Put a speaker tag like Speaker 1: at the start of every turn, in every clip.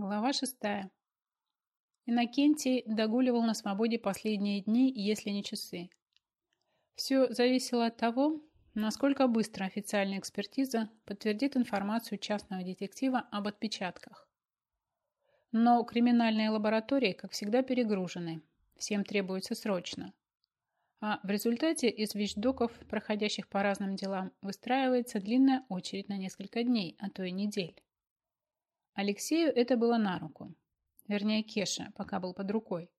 Speaker 1: Глава шестая. Иннокентий догуливал на свободе последние дни, если не часы. Все зависело от того, насколько быстро официальная экспертиза подтвердит информацию частного детектива об отпечатках. Но криминальные лаборатории, как всегда, перегружены. Всем требуется срочно. А в результате из вещдоков, проходящих по разным делам, выстраивается длинная очередь на несколько дней, а то и недель. Алексею это было на руку. Вернее, Кеша, пока был под рукой.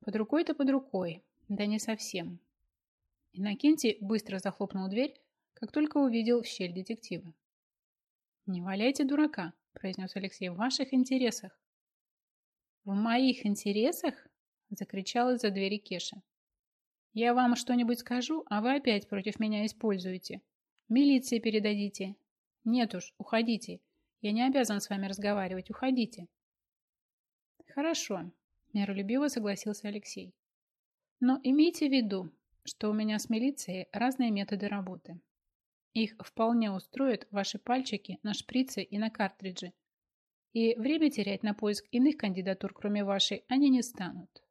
Speaker 1: Под рукой-то под рукой, да не совсем. Иннокентий быстро захлопнул дверь, как только увидел в щель детектива. «Не валяйте дурака», – произнес Алексей, – «в ваших интересах». «В моих интересах?» – закричал из-за двери Кеша. «Я вам что-нибудь скажу, а вы опять против меня используете. Милиции передадите. Нет уж, уходите. Я не обязан с вами разговаривать. Уходите. Хорошо, миролюбиво согласился Алексей. Но имейте в виду, что у меня с милицией разные методы работы. Их вполне устроят ваши пальчики на шприце и на картридже. И время терять на поиск иных кандидатур, кроме вашей, они не станут.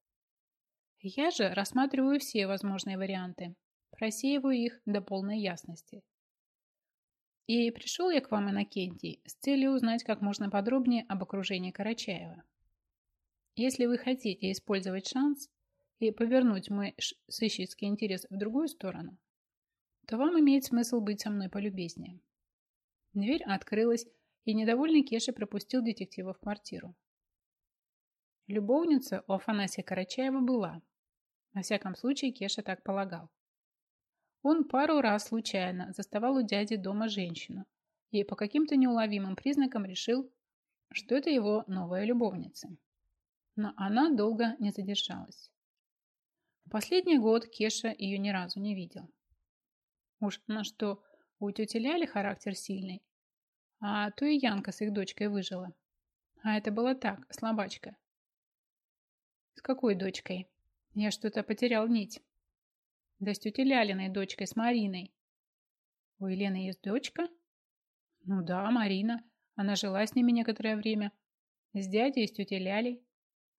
Speaker 1: Я же рассматриваю все возможные варианты, просеиваю их до полной ясности. И пришел я к вам, Иннокентий, с целью узнать как можно подробнее об окружении Карачаева. Если вы хотите использовать шанс и повернуть мой сыщицкий интерес в другую сторону, то вам имеет смысл быть со мной полюбезнее. Дверь открылась, и недовольный Кеша пропустил детектива в квартиру. Любовница у Афанасия Карачаева была. Во всяком случае, Кеша так полагал. Он пару раз случайно заставал у дяди дома женщину и по каким-то неуловимым признакам решил, что это его новая любовница. Но она долго не задержалась. Последний год Кеша ее ни разу не видел. Уж на что у тети Ляли характер сильный, а то и Янка с их дочкой выжила. А это было так, слабачка. С какой дочкой? Я что-то потерял нить. Да с тетей Лялиной дочкой, с Мариной. У Елены есть дочка? Ну да, Марина. Она жила с ними некоторое время. С дядей и с тетей Лялей.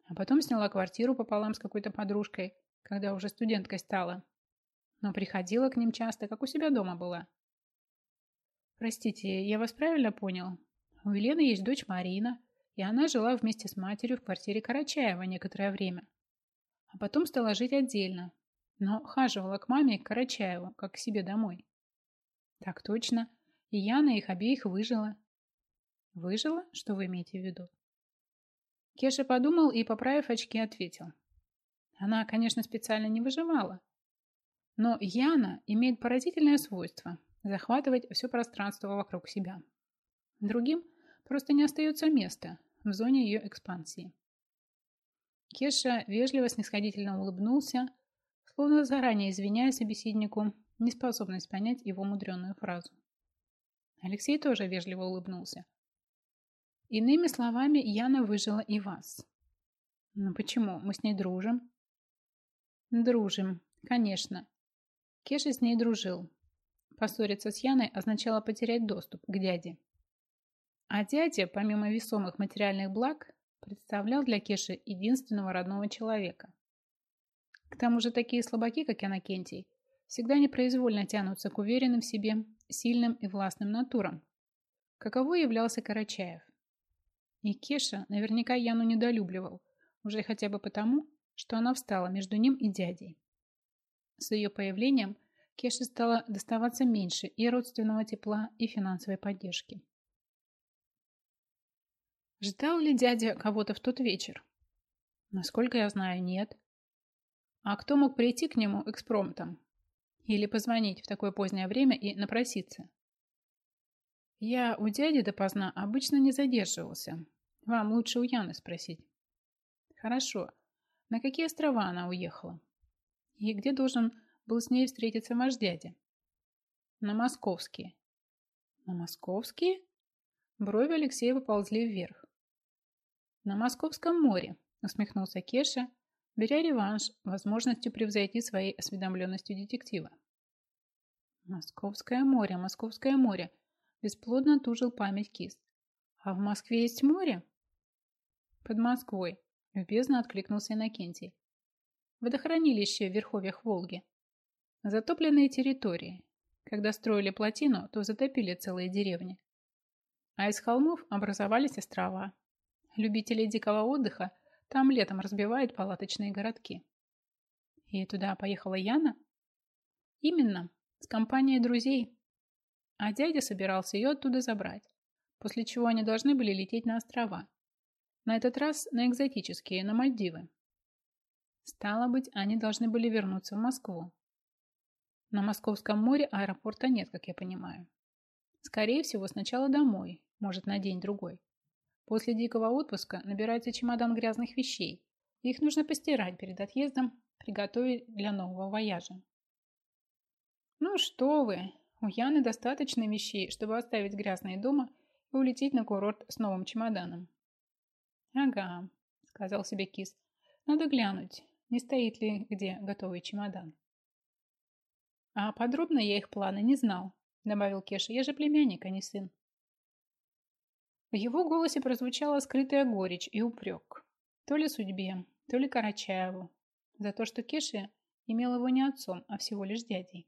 Speaker 1: А потом сняла квартиру пополам с какой-то подружкой, когда уже студенткой стала. Но приходила к ним часто, как у себя дома была. Простите, я вас правильно понял? У Елены есть дочь Марина, и она жила вместе с матерью в квартире Карачаева некоторое время. А потом стала жить отдельно, но хаживала к маме и к Карачаеву, как к себе домой. Так точно. И Яна их обеих выжила. Выжила? Что вы имеете в виду? Кеша подумал и, поправив очки, ответил. Она, конечно, специально не выживала. Но Яна имеет поразительное свойство захватывать все пространство вокруг себя. Другим просто не остается места в зоне ее экспансии. Кеша вежливо снисходительно улыбнулся, словно заранее извиняя собеседнику неспособность понять его мудреную фразу. Алексей тоже вежливо улыбнулся. Иными словами, Яна выжила и вас. Но почему? Мы с ней дружим? Дружим, конечно. Кеша с ней дружил. Поссориться с Яной означало потерять доступ к дяде. А дядя, помимо весомых материальных благ, представлял для Кеши единственного родного человека. К тому же такие слабаки, как Иннокентий, всегда непроизвольно тянутся к уверенным в себе, сильным и властным натурам. Каково являлся Карачаев. И Кеша наверняка Яну недолюбливал, уже хотя бы потому, что она встала между ним и дядей. С ее появлением Кеше стало доставаться меньше и родственного тепла, и финансовой поддержки. Ждал ли дядя кого-то в тот вечер? Насколько я знаю, нет. А кто мог прийти к нему экспромтом? Или позвонить в такое позднее время и напроситься? Я у дяди допоздна обычно не задерживался. Вам лучше у Яны спросить. Хорошо. На какие острова она уехала? И где должен был с ней встретиться ваш дядя? На московские. На московские? Брови Алексея поползли вверх. На Московском море, усмехнулся Кеша, беря реванш возможностью превзойти своей осведомленностью детектива. Московское море, Московское море. Бесплодно тужил память кист. А в Москве есть море? под Москвой, любезно откликнулся Иннокентий. Водохранилище в верховьях Волги. Затопленные территории. Когда строили плотину, то затопили целые деревни. А из холмов образовались острова. Любители дикого отдыха там летом разбивают палаточные городки. И туда поехала Яна? Именно, с компанией друзей. А дядя собирался ее оттуда забрать, после чего они должны были лететь на острова. На этот раз на экзотические, на Мальдивы. Стало быть, они должны были вернуться в Москву. На Московском море аэропорта нет, как я понимаю. Скорее всего, сначала домой, может, на день-другой. После дикого отпуска набирается чемодан грязных вещей. Их нужно постирать перед отъездом, приготовить для нового вояжа. Ну что вы, у Яны достаточно вещей, чтобы оставить грязные дома и улететь на курорт с новым чемоданом. Ага, сказал себе кис. Надо глянуть, не стоит ли где готовый чемодан. А подробно я их планы не знал, добавил Кеша. Я же племянник, а не сын. В его голосе прозвучала скрытая горечь и упрек. То ли судьбе, то ли Карачаеву. За то, что Кеша имел его не отцом, а всего лишь дядей.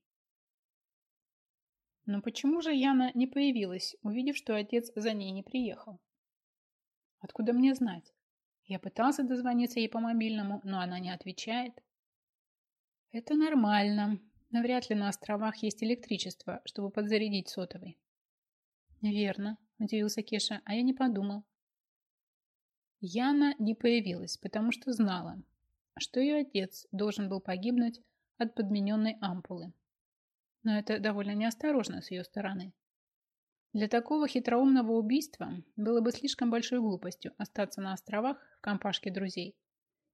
Speaker 1: Но почему же Яна не появилась, увидев, что отец за ней не приехал? Откуда мне знать? Я пытался дозвониться ей по мобильному, но она не отвечает. Это нормально. Навряд ли на островах есть электричество, чтобы подзарядить сотовый. Верно, удивился Кеша, а я не подумал. Яна не появилась, потому что знала, что ее отец должен был погибнуть от подмененной ампулы. Но это довольно неосторожно с ее стороны. Для такого хитроумного убийства было бы слишком большой глупостью остаться на островах в компашке друзей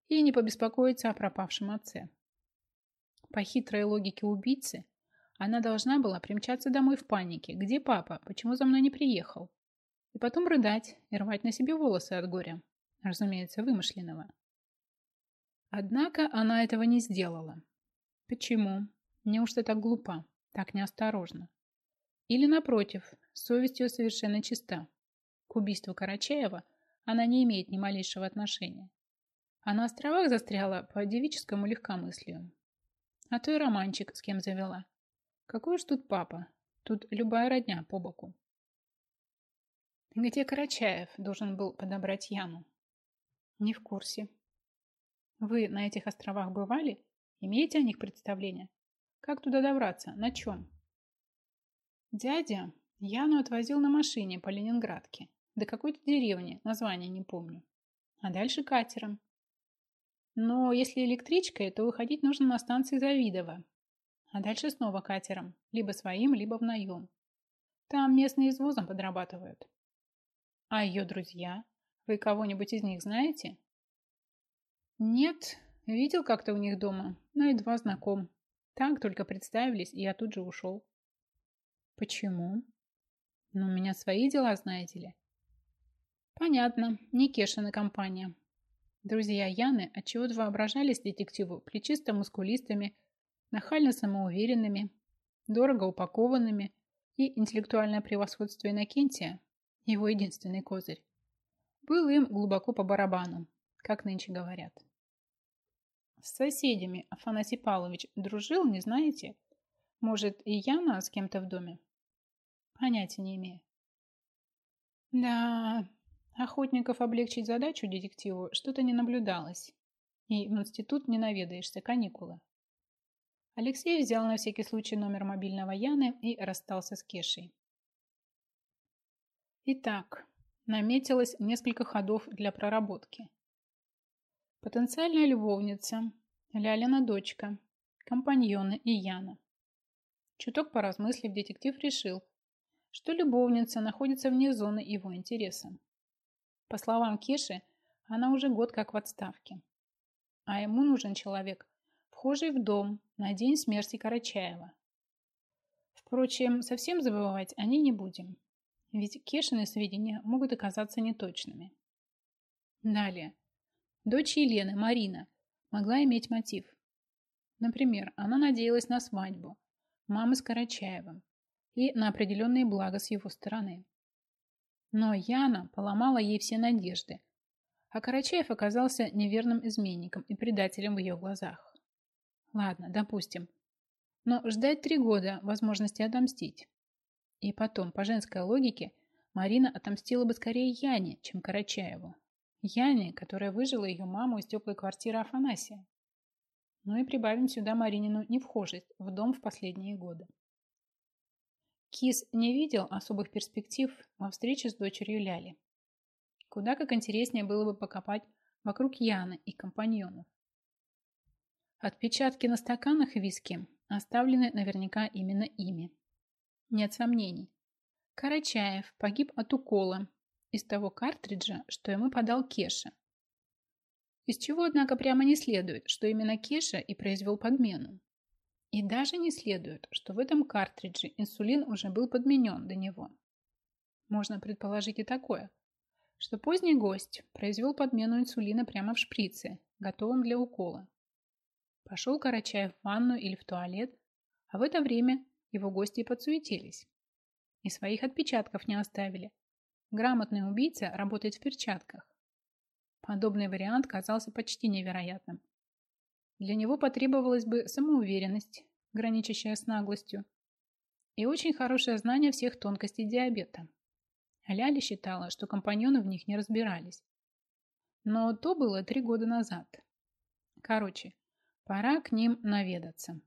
Speaker 1: и не побеспокоиться о пропавшем отце. По хитрой логике убийцы, она должна была примчаться домой в панике. Где папа? Почему за мной не приехал? И потом рыдать и рвать на себе волосы от горя. Разумеется, вымышленного. Однако она этого не сделала. Почему? Неужто так глупа, так неосторожна? Или, напротив, совесть ее совершенно чиста. К убийству Карачаева она не имеет ни малейшего отношения. А на островах застряла по девическому легкомыслию. А то и романчик с кем завела. Какой уж тут папа. Тут любая родня по боку. Где Карачаев должен был подобрать Яну? Не в курсе. Вы на этих островах бывали? Имеете о них представление? Как туда добраться? На чем? Дядя Яну отвозил на машине по Ленинградке. До какой-то деревни, название не помню. А дальше катером. Но если электричкой, то выходить нужно на станции Завидово. А дальше снова катером. Либо своим, либо в наем. Там местные извозом подрабатывают. А ее друзья? Вы кого-нибудь из них знаете? Нет, видел как-то у них дома, но едва знаком. Так только представились, и я тут же ушел. Почему? Ну, у меня свои дела, знаете ли. Понятно, не Кешина компания. Друзья Яны отчего-то воображались детективу плечисто-мускулистыми, нахально самоуверенными, дорого упакованными и интеллектуальное превосходство Иннокентия, его единственный козырь, был им глубоко по барабану, как нынче говорят. С соседями Афанасий Павлович дружил, не знаете? Может, и Яна с кем-то в доме? Понятия не имею. Да, охотников облегчить задачу детективу что-то не наблюдалось. И в институт не наведаешься, каникулы. Алексей взял на всякий случай номер мобильного Яны и расстался с Кешей. Итак, наметилось несколько ходов для проработки. Потенциальная любовница, Лялина дочка, компаньоны и Яна. Чуток поразмыслив, детектив решил, что любовница находится вне зоны его интереса. По словам Кеши, она уже год как в отставке. А ему нужен человек, вхожий в дом на день смерти Карачаева. Впрочем, совсем забывать о ней не будем, ведь Кешины сведения могут оказаться неточными. Далее. Дочь Елены, Марина, могла иметь мотив. Например, она надеялась на свадьбу мамы с Карачаевым, и на определенные блага с его стороны. Но Яна поломала ей все надежды, А Карачаев оказался неверным изменником и предателем в ее глазах. Ладно, допустим. Но ждать три года возможности отомстить. И потом, по женской логике, Марина отомстила бы скорее Яне, чем Карачаеву. Яне, которая выжила ее маму из теплой квартиры Афанасия. Ну и прибавим сюда Маринину невхожесть в дом в последние годы. Кис не видел особых перспектив во встрече с дочерью Ляли. Куда как интереснее было бы покопать вокруг Яны и компаньонов. Отпечатки на стаканах виски оставлены наверняка именно ими. Нет сомнений. Карачаев погиб от укола из того картриджа, что ему подал Кеша. Из чего, однако, прямо не следует, что именно Кеша и произвел подмену. И даже не следует, что в этом картридже инсулин уже был подменен до него. Можно предположить и такое, что поздний гость произвел подмену инсулина прямо в шприце, готовом для укола. Пошел Карачаев в ванну или в туалет, а в это время его гости подсуетились. И своих отпечатков не оставили. Грамотный убийца работает в перчатках. Подобный вариант казался почти невероятным. Для него потребовалась бы самоуверенность, граничащая с наглостью, и очень хорошее знание всех тонкостей диабета. Ляля считала, что компаньоны в них не разбирались. Но то было три года назад. Короче, пора к ним наведаться.